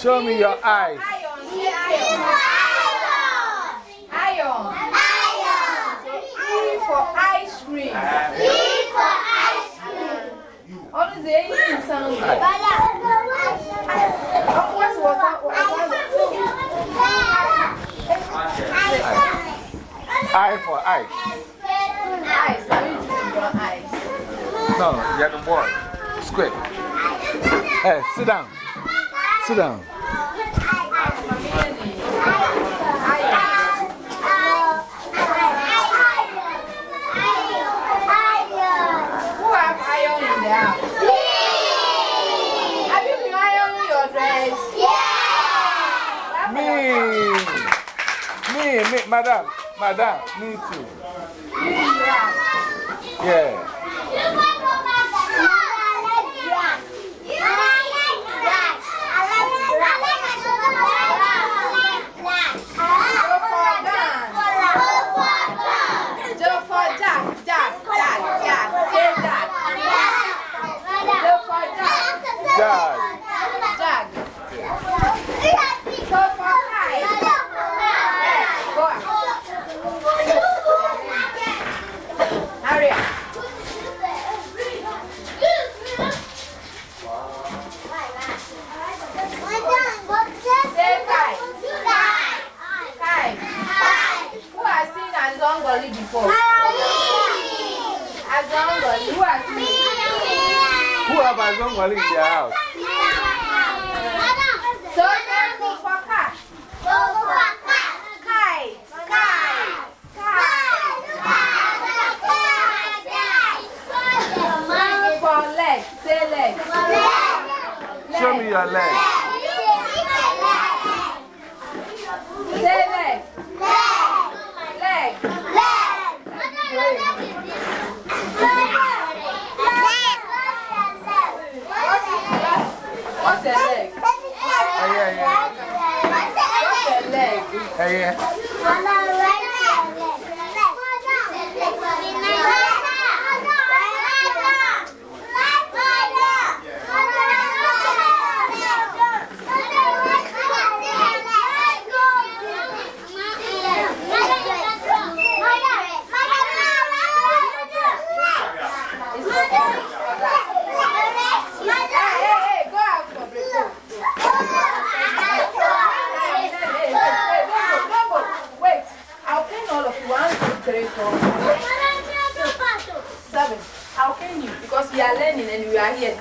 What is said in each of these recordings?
Show me your eyes. Iron. Say iron. Iron. E for ice cream. Only the. What's Eye for. Your eyes. No, you are the boy. Square. Hey, sit down. Sit down. Madam. Madam, me too. Yeah. Joe for Jack, Jack, Jack, Jack, say Jack. Joe for Jack, Judge. Jack. Go for Kai. Go out. Hurry up. Say Kai. Kai. Who has seen Azongoli before? Azongoli. Who has seen it? Who have a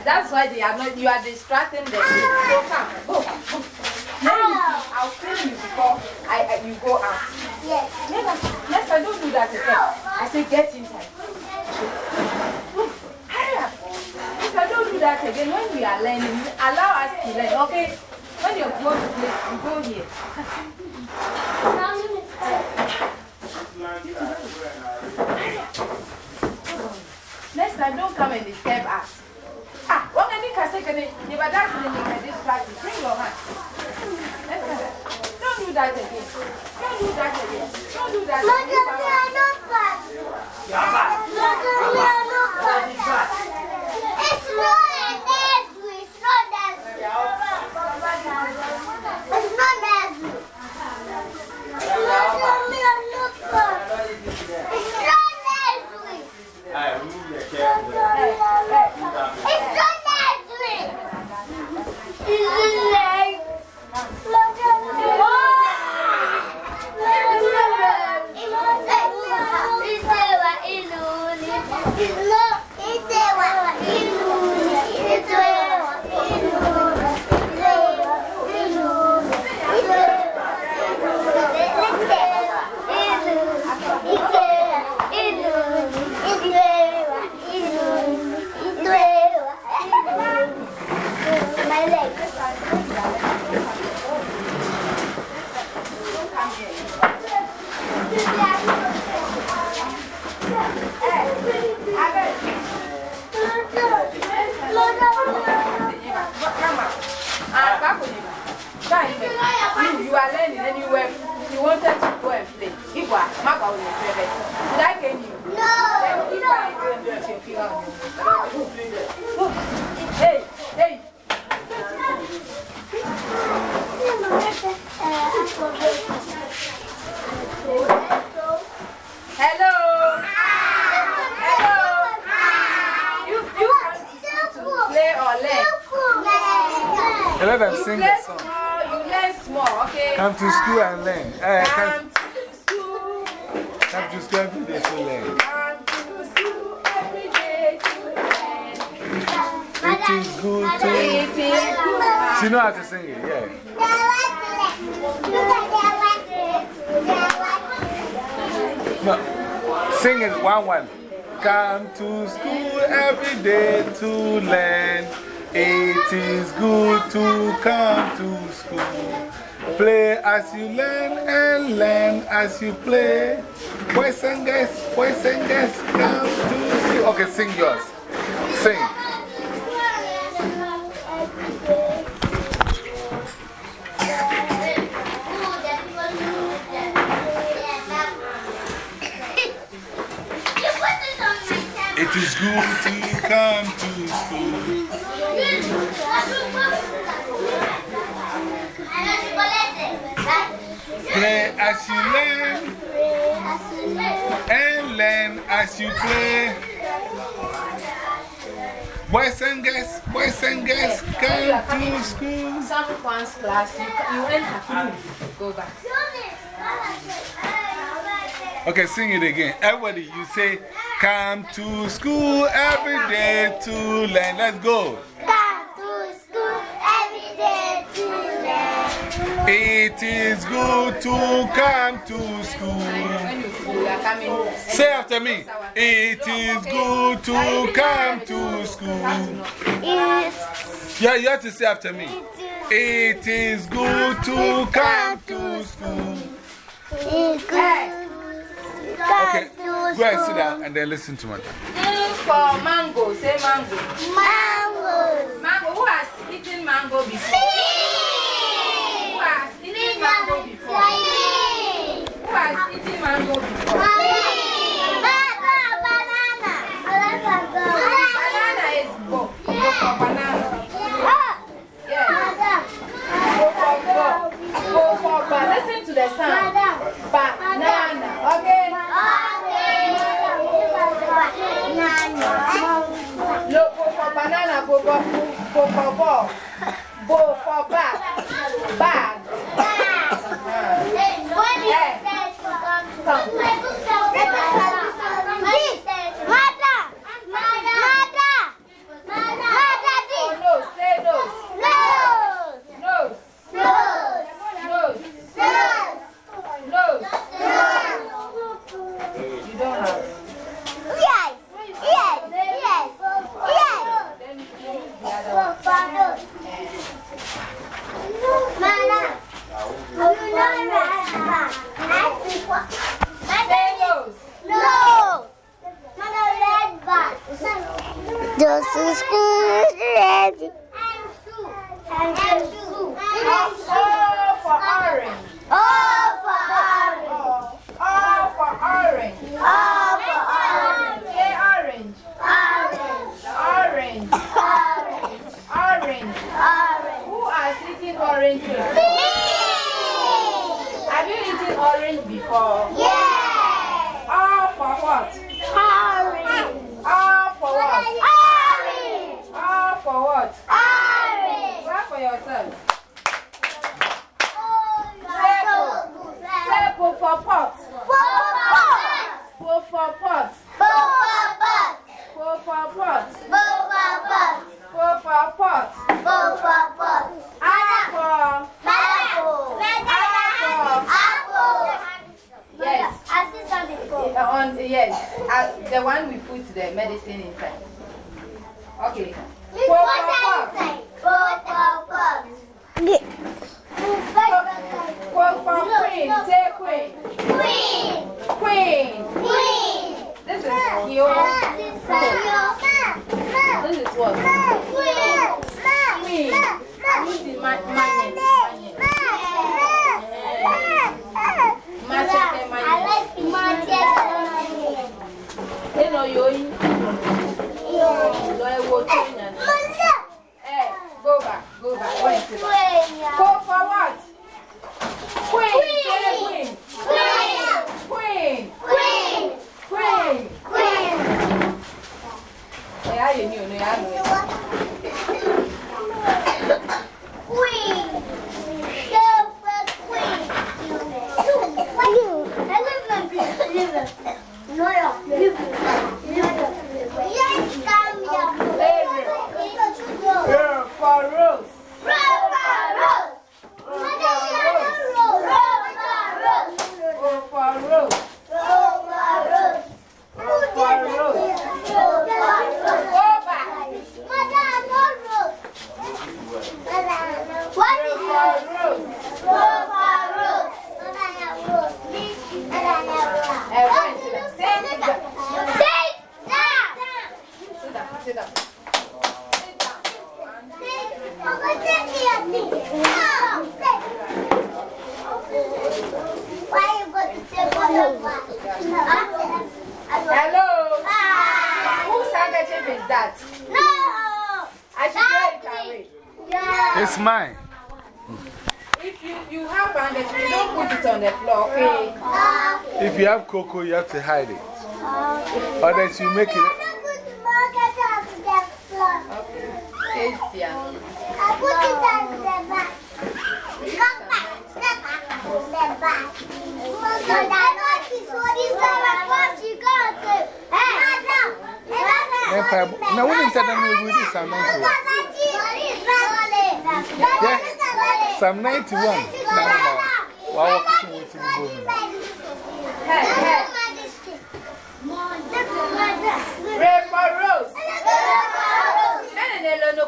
That's why they are not, you are distracting them. Come, go. Let me see. I'll clean you before I, I, you go out. Never, next time, don't do that again. I say, get inside. Hurry up. If I don't do that again, when we are learning, allow us to learn, okay? When you're going to play, you go here. To sing it, yeah. No, sing it one one. Come to school every day to learn. It is good to come to school. Play as you learn and learn as you play. Boys and girls, boys and girls, come to school. Okay, sing yours. Sing. Good to come to school. Play as you learn and learn as you play. Boys and girls, boys and girls, come to school. Some one's class, you, you enter. Go back. Okay, sing it again. Everybody, you say, Come to school every day to learn. Let's go. Come to school every day to learn. It is good to come to school. When you, you are coming. Say after me. It is good to come to school. Yeah, you have to say after me. It is good to come to school. Okay, go and sit down and then listen to me. Sing for mango. Say mango. Mango. Who has eaten mango before? Who Queen.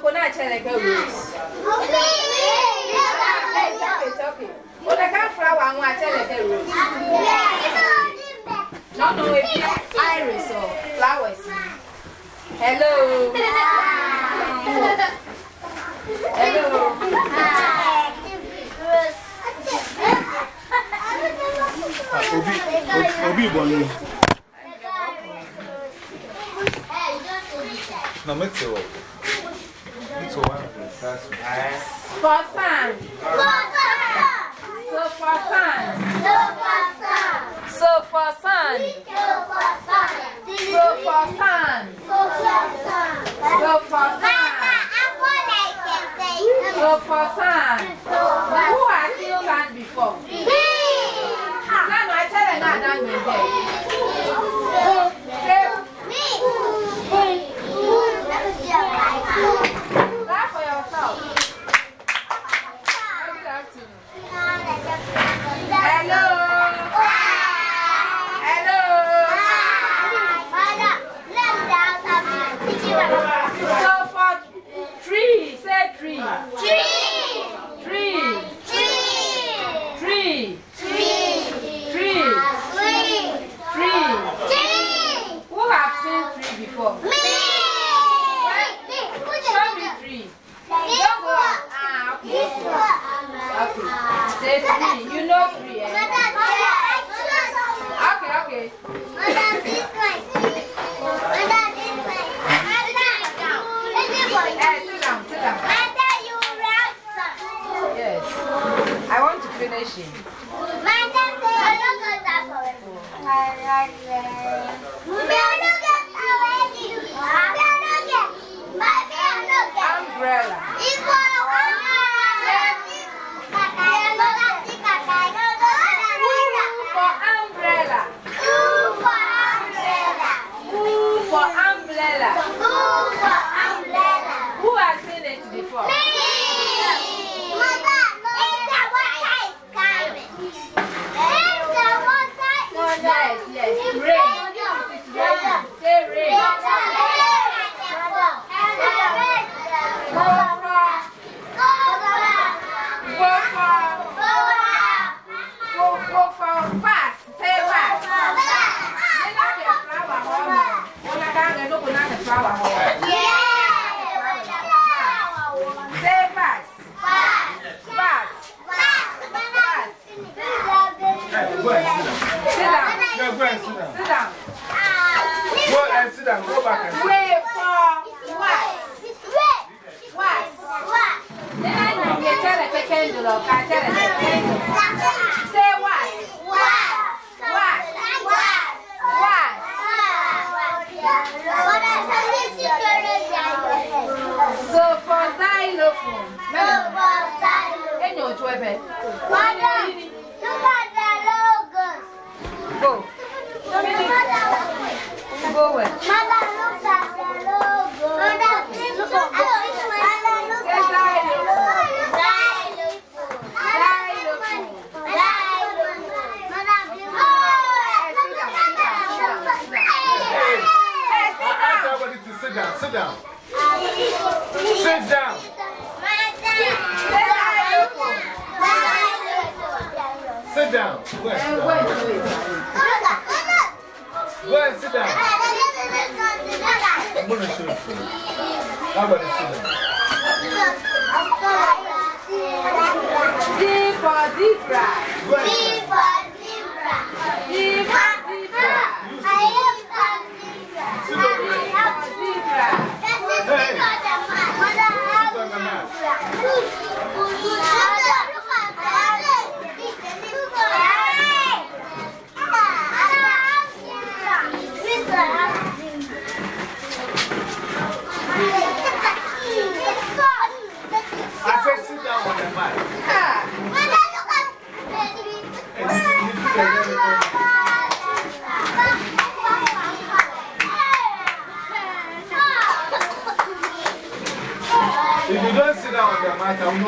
ko na akyɛ ne ka rose wode ka fra wa ho akyɛ ne ka rose na ɔno ebi iris or flowers hello hello obi obi bɔnni. na mɛtɛ wɔ. For fun. For fun. So for fun. So for fun. So for fun. So for fun. So for fun. So for fun. So for fun. Who has you done before? Me. Now my children are done with them. Me. Me. Me. Me. hello.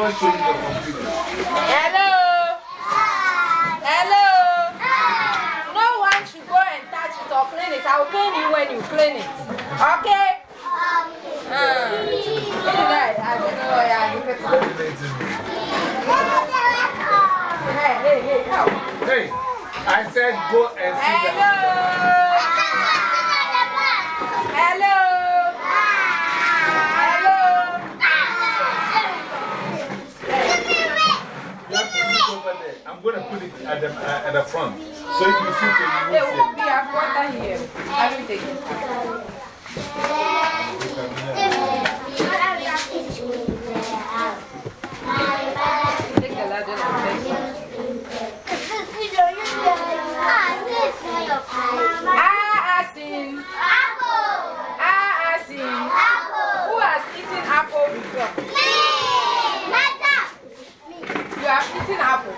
Not showing you computer. Hello. Hello. No one should go and touch it or clean it. I'll clean you when you clean it. Okay? Uh. Right. I don't know. Yeah, you can- Hey, hey, hey, come. Hey, I said go and see Hello. down. Hello. Hello. You have to sit over there. I'm going to put it at the, uh, at the front. So if you sit there, you There won't be a quarter here. I will take it. Take the ladder and take it. Ah, Asin. Ah, Asin. Who has eaten apple before? You have eaten apple.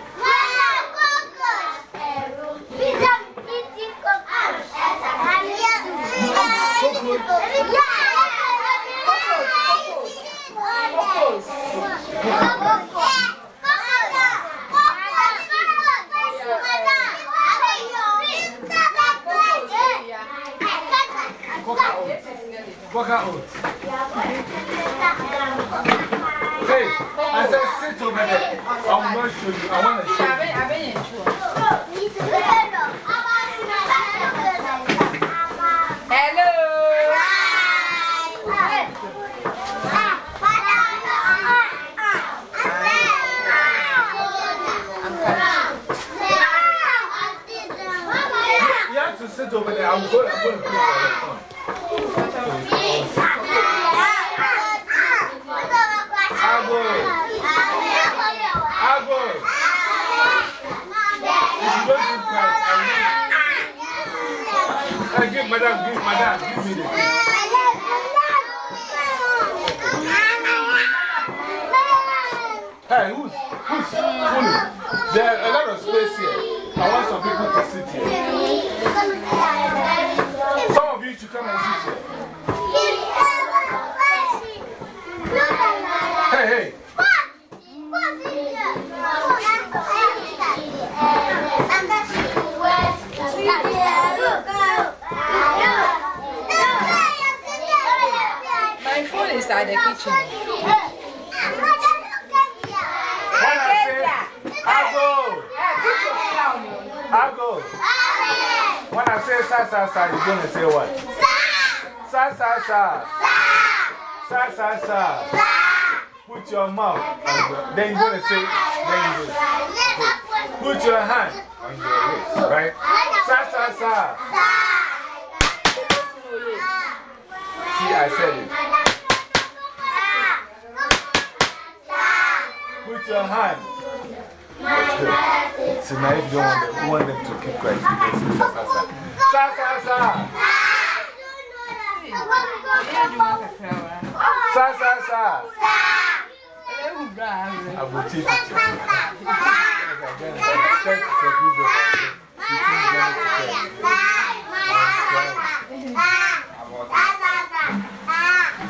Coca oats. Hey, I said sit over there. I will not show you. I want to show you. I've been, I've been in trouble. Hello. You have to sit over there. I'm going, I'm going to put it on the phone. Agbo. Agbo. If you don't keep quiet, I will. Hey, give madam, give madam, give me the thing. Hey, who's, who's fully? There are a lot of space here. I want some people to sit here. Some of you should come and sit here. Hey, hey. My phone is at the kitchen. When I say, Agbo, Hey, put your flour on. Agbo. When I say sa sa sa, you're going to say what? Sa sa sa. Sa sa sa. Put your mouth on your, then you're going to say, then you put your hand on your waist, right? Sa sa sa. See, I said it. Put your hand. So now if you don't want them, you want them to keep quiet, you can say sa sa sa. Sa sa sa. Sa sa sa. I will teach you.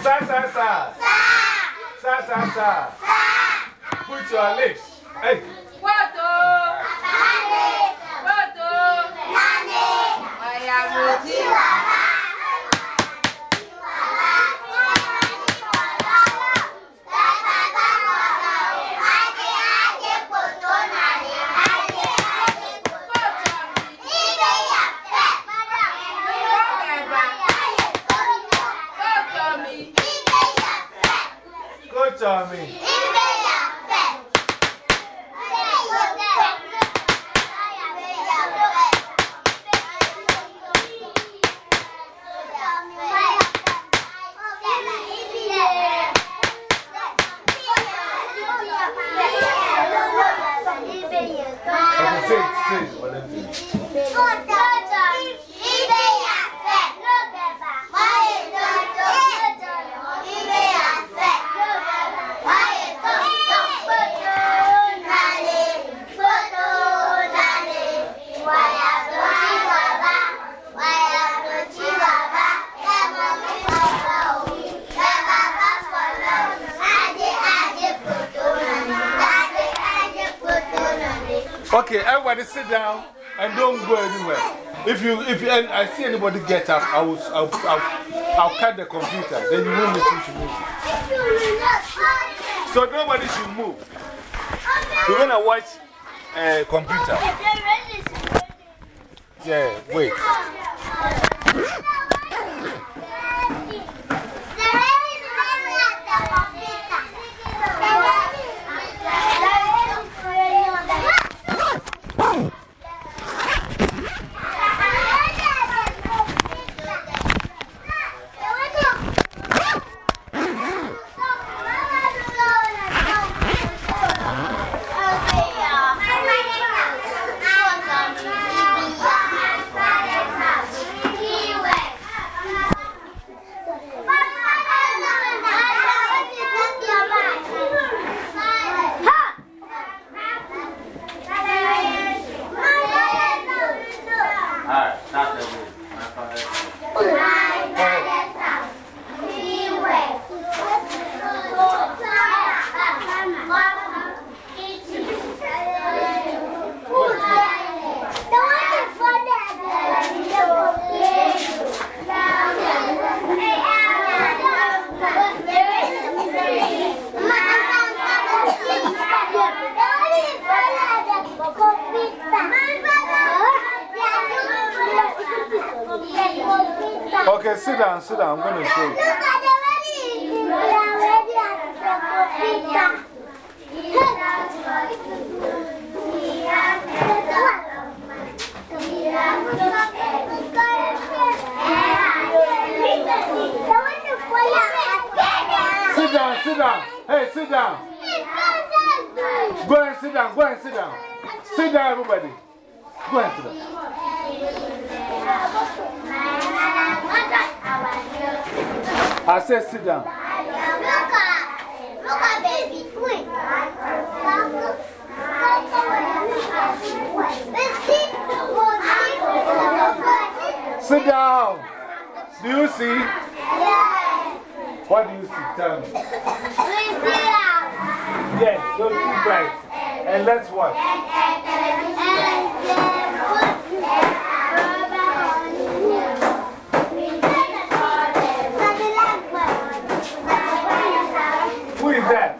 Sa sa sa. Sa sa sa. Put your lips. Hey. What? oh? What? I Thank you. Don't go anywhere. If you, if you, I see anybody get up, I will, I'll, I'll, I'll cut the computer. Then you won't listen to me. So nobody should move. We're going to watch a computer. Yeah, wait. Sit down. Hey, sit down. Go and sit down, go and sit down. Sit down, everybody. Go and sit down. I said sit down. Look at, look at baby. Wait. Sit down. Do you see? Yeah. What do you see? Tell me. Yes, don't be bright. And let's watch. Who is that?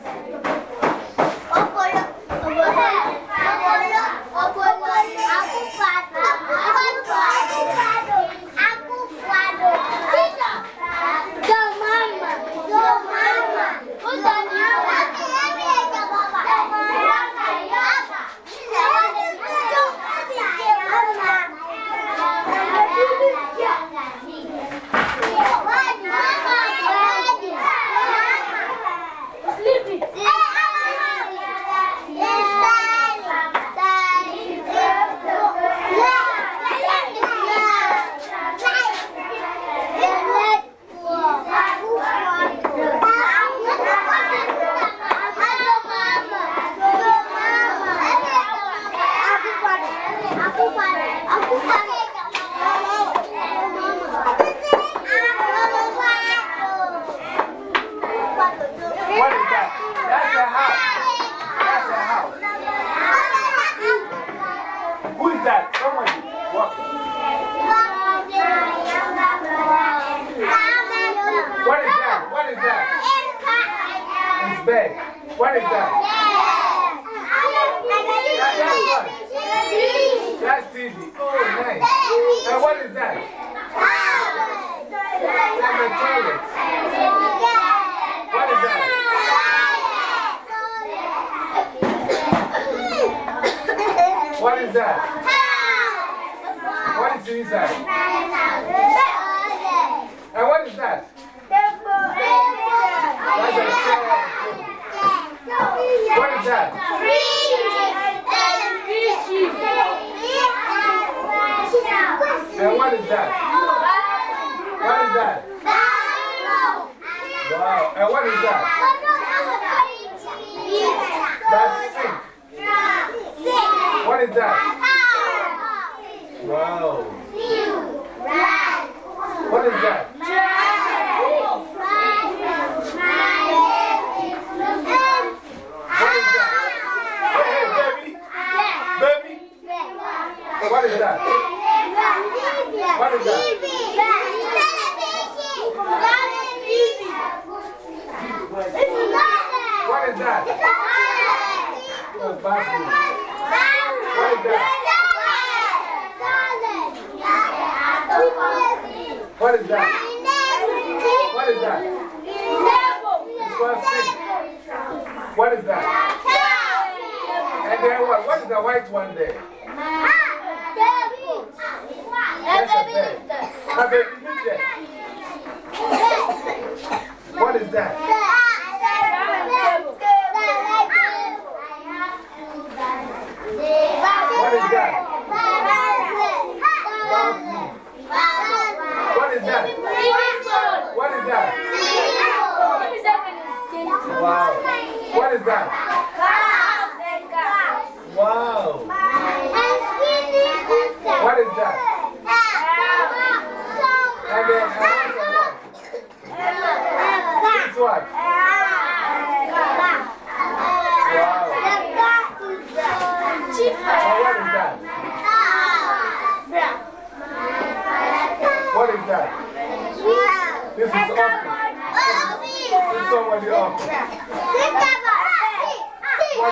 What is that? That's a house. That's a house. Who is that? Somebody walking. What is that? What is that? It's bed. What is that? That's TV. Oh, nice. And what is that? That's the toilet. What is that? What is that? What is inside? And what is that? That's a chair. What is that? And what is that? What is that? Wow. And what is that?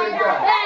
That?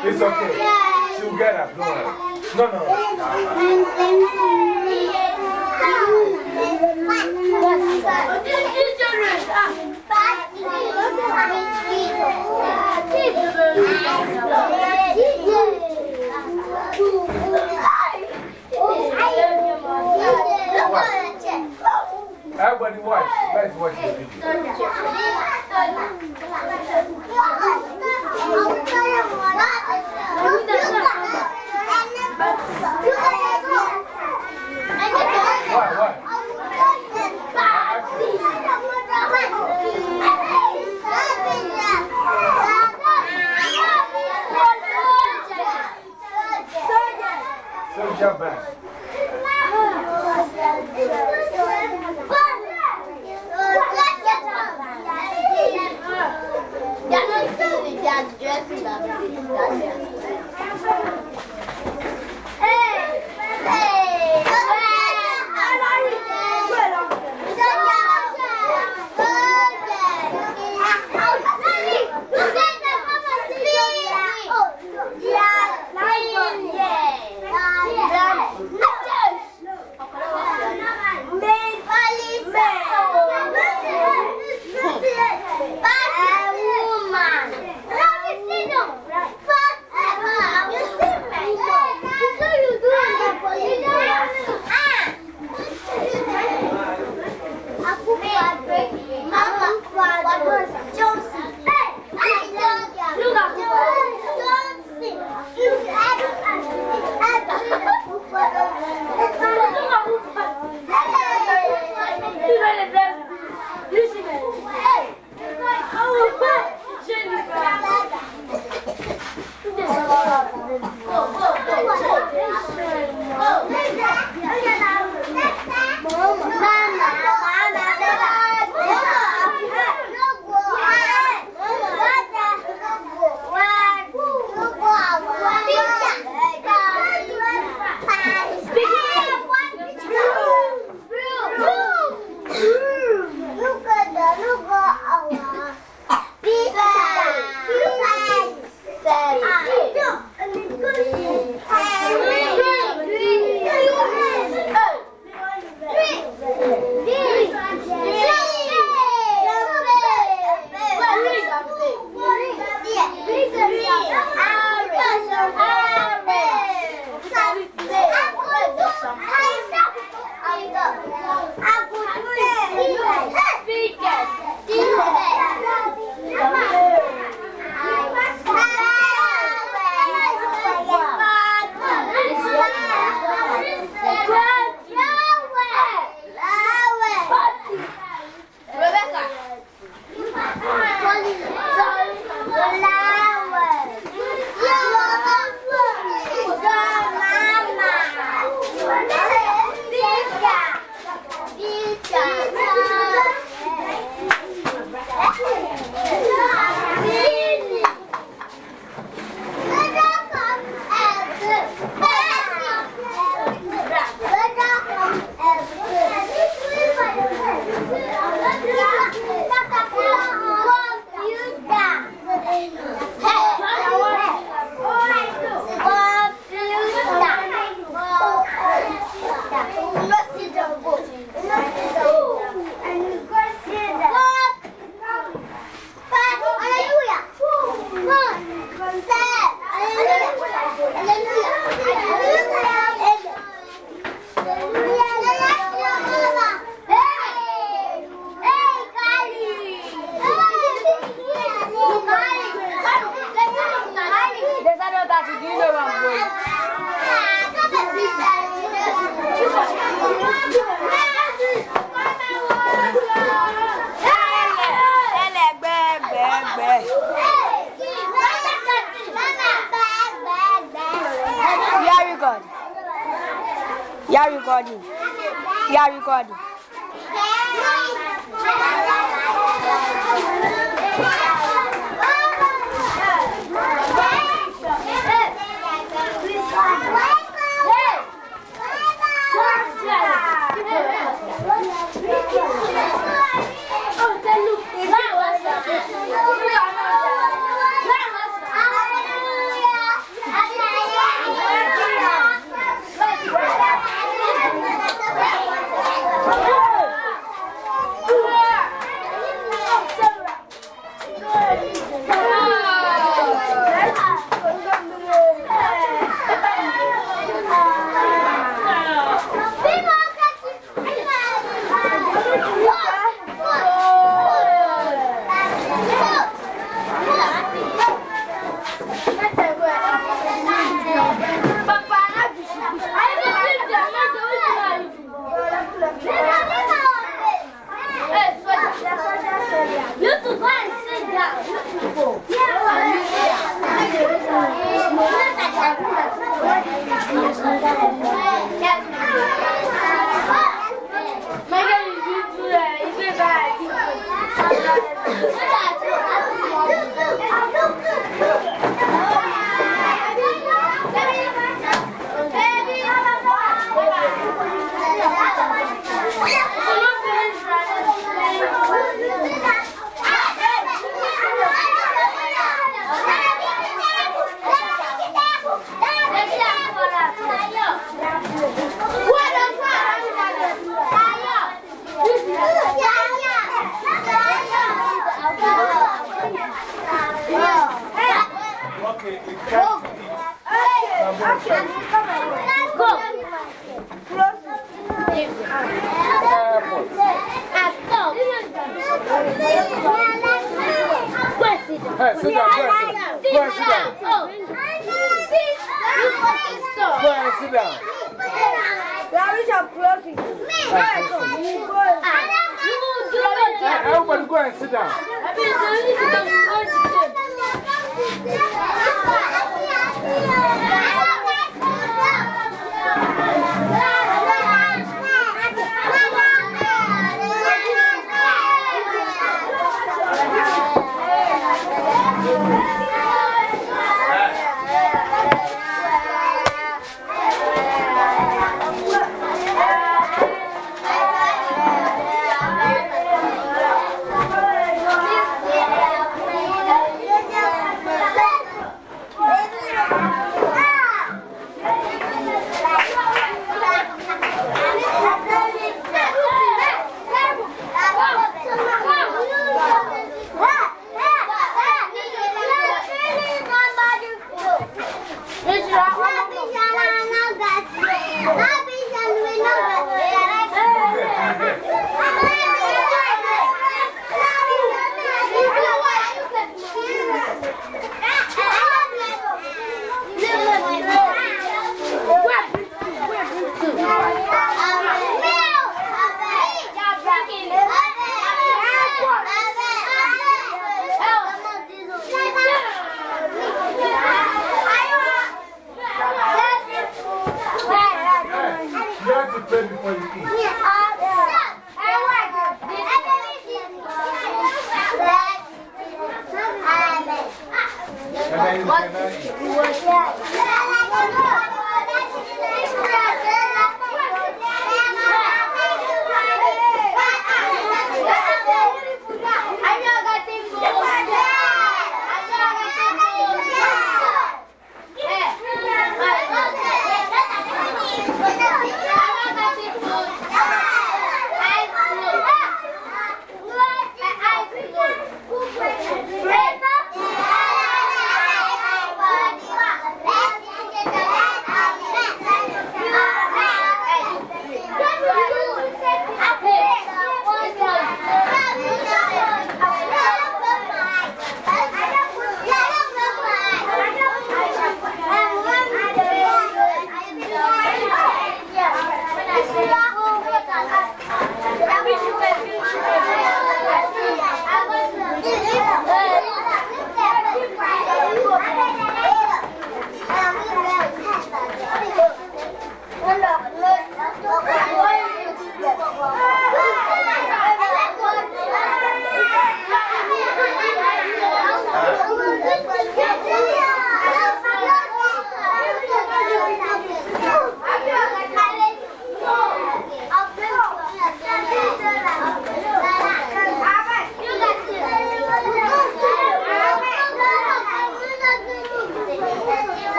It's okay. She'll get up. No, no. No, Everybody watch. Let's watch the video. Ну, да, да.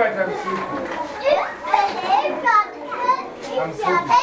Hey, keep quiet and sleep. I'm sleeping.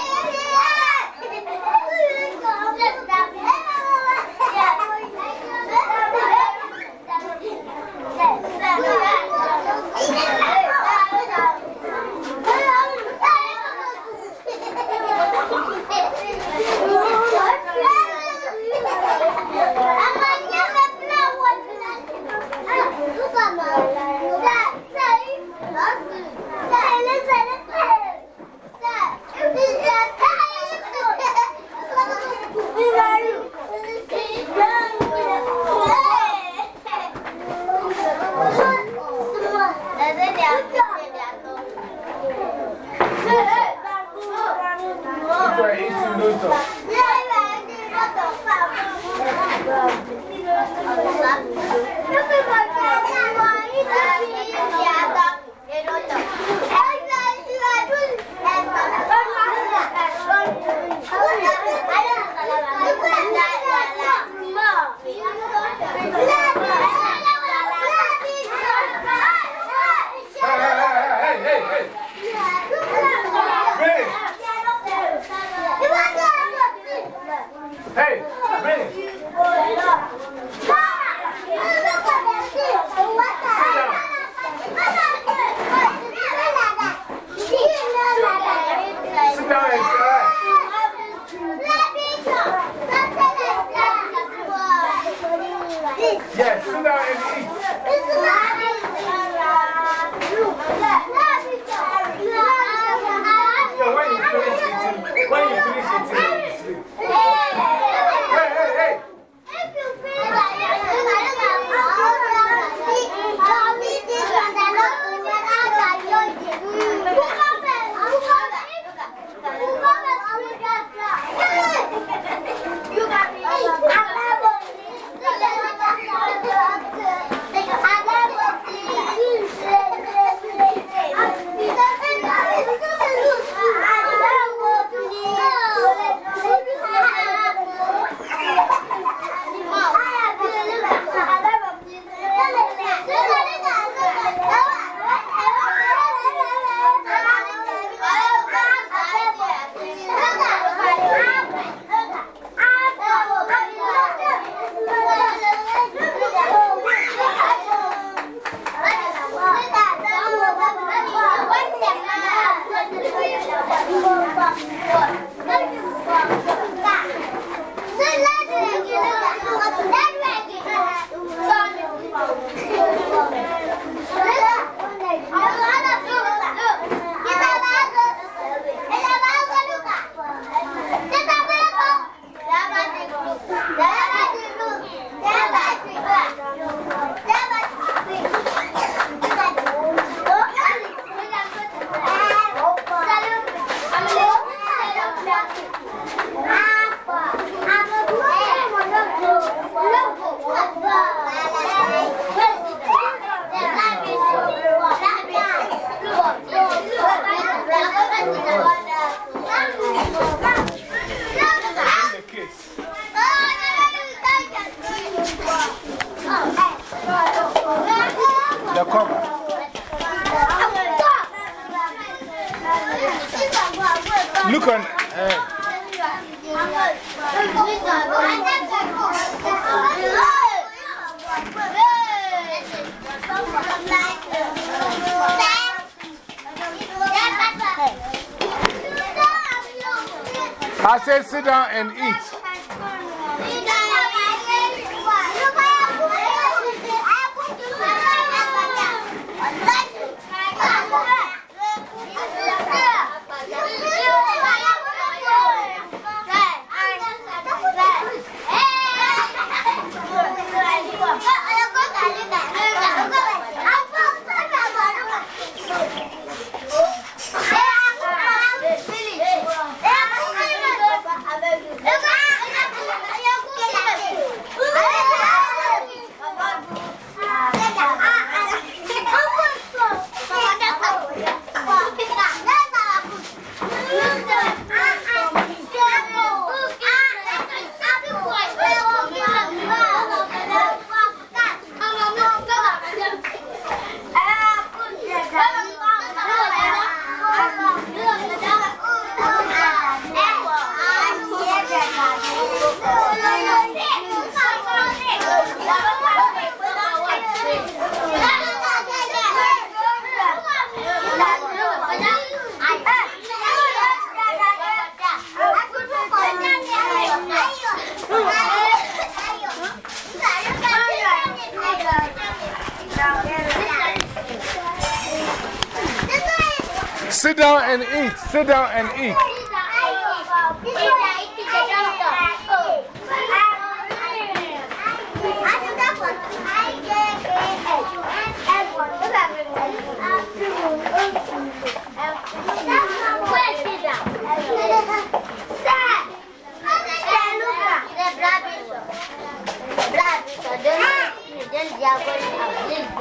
Sit down and eat.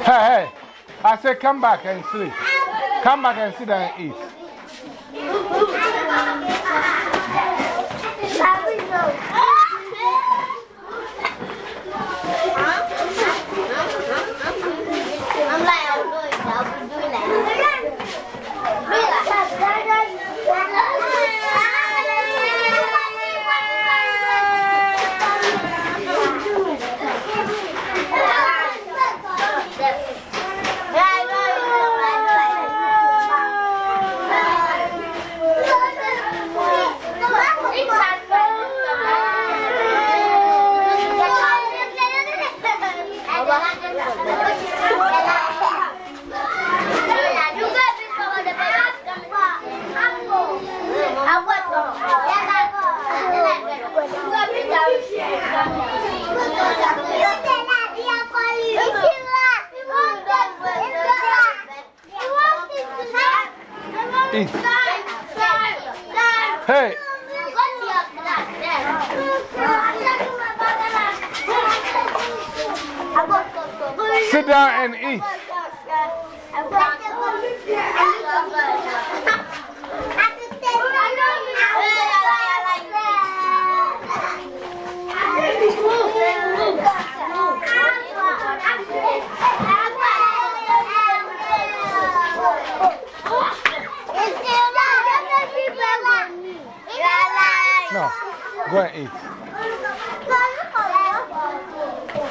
Hey, hey. I said come back and sleep. Come back and sit down and eat. Eat. Hey, sit down and eat. And eat.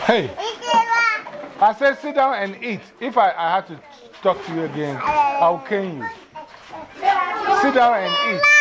Hey, I said sit down and eat. If I, I have to talk to you again, I'll cane you. Sit down and eat.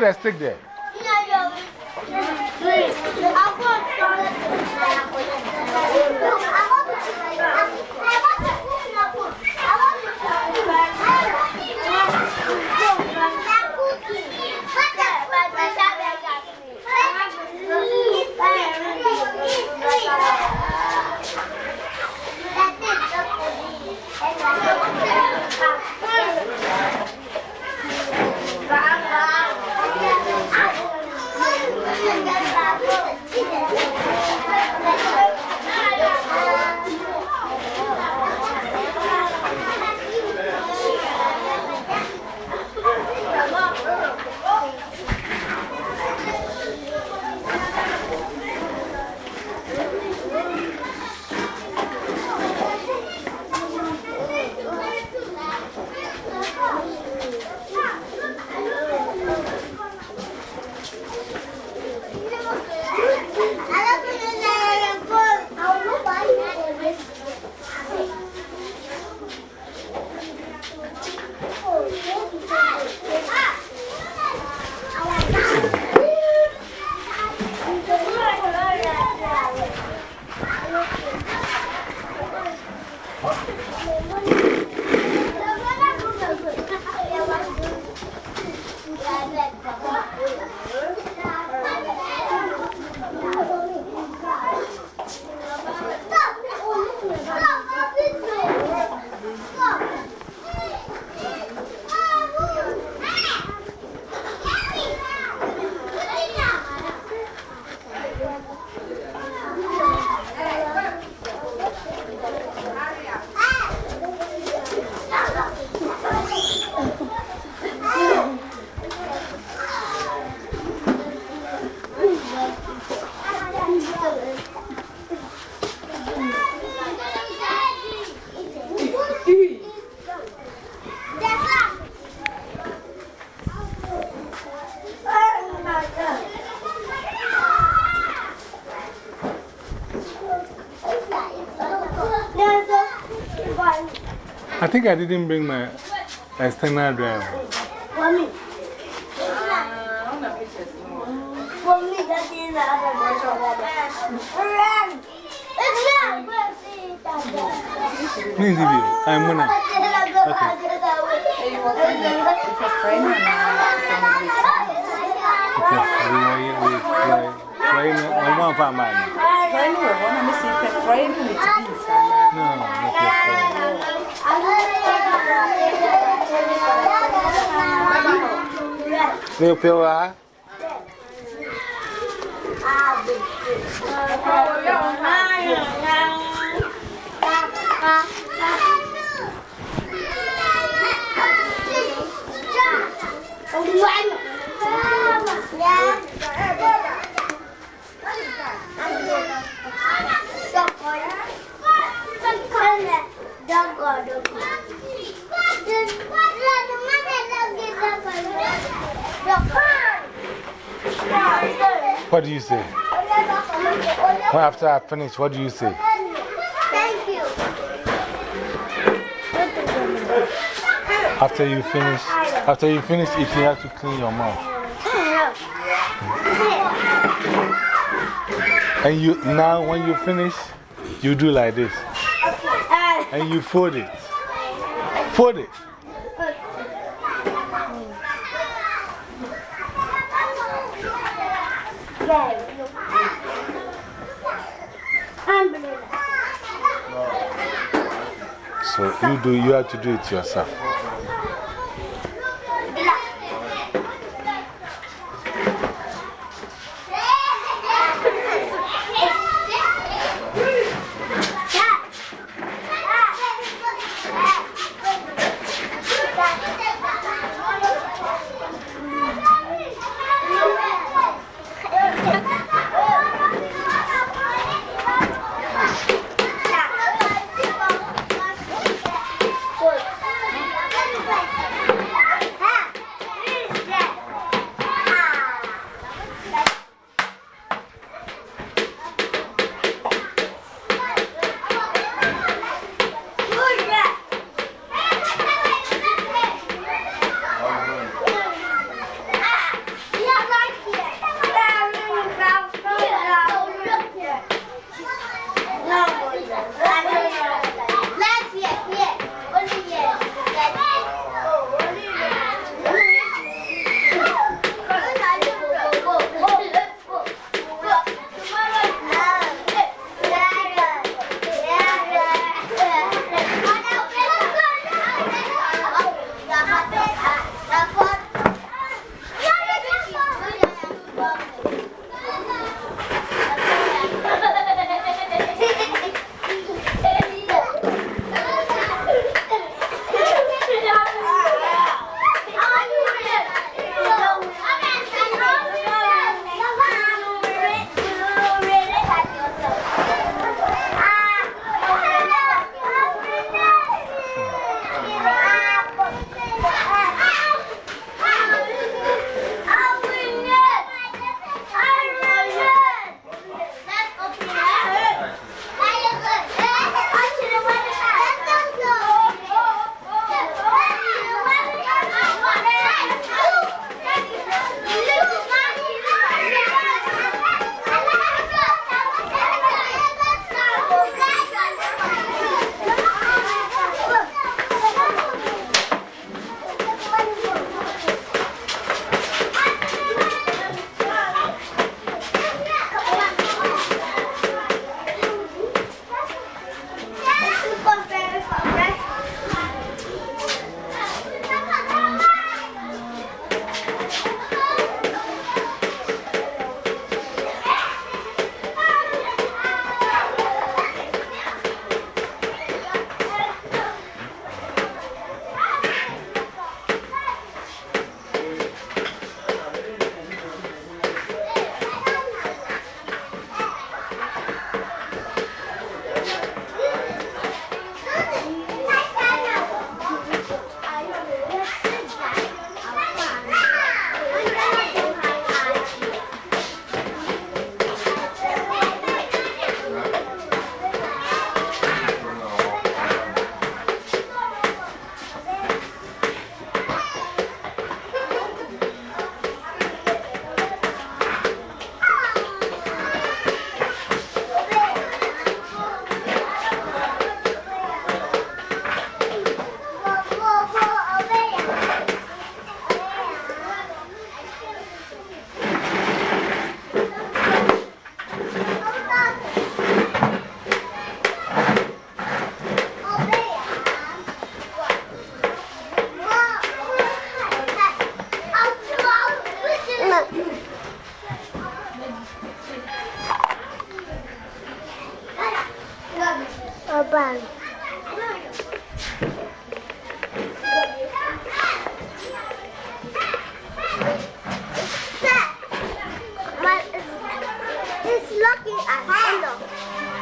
Put that stick there. Think I didn't bring my external driver. Mommy. Mommy, that is the other Please, if you, I'm gonna. Okay, we are here, we are trying to, I want to find mine. No, okay, Meu pelo lá. What do you say? Well, after I finish, what do you say? Thank you. After you finish, after you finish eating, you have to clean your mouth. And you, now when you finish, you do like this. And you fold it. Fold it. You do, you have to do it yourself.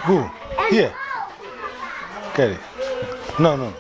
Who? Here. Get it. No, no.